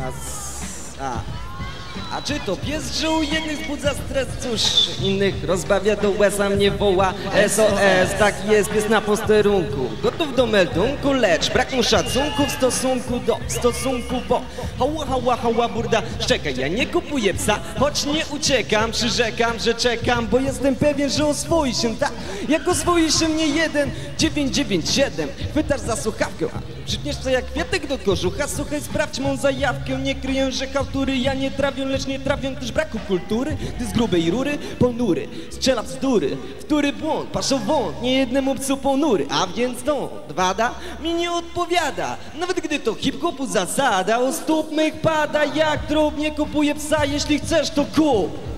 A, s- a. Czy to pies żył? Jednych wzbudza stres, cóż, innych rozbawia do łez, a mnie woła. SOS, tak jest, pies na posterunku. Gotów do meldunku, lecz brak mu szacunku w stosunku do stosunku, bo hała, hała, hała, burda, szczekaj, ja nie kupuję psa, choć nie uciekam, przyrzekam, że czekam, bo jestem pewien, że oswoi się, tak, jak oswoi się mnie jeden, 997, chwytasz za słuchawkę, a przytniesz to jak kwiatek do kożucha, słuchaj, sprawdź mą zajawkę, nie kryję, że kautury ja nie trawię, lecz nie trawię też braku kultury, ty z grubej rury, ponury, strzela bzdury, wtóry błąd, paszą wąt, nie jednemu psu ponury, a więc stąd wada mi nie odpowiada, nawet gdy to hip-hopu zasada, u stóp mych pada, jak drób nie kupuję psa, jeśli chcesz to kup.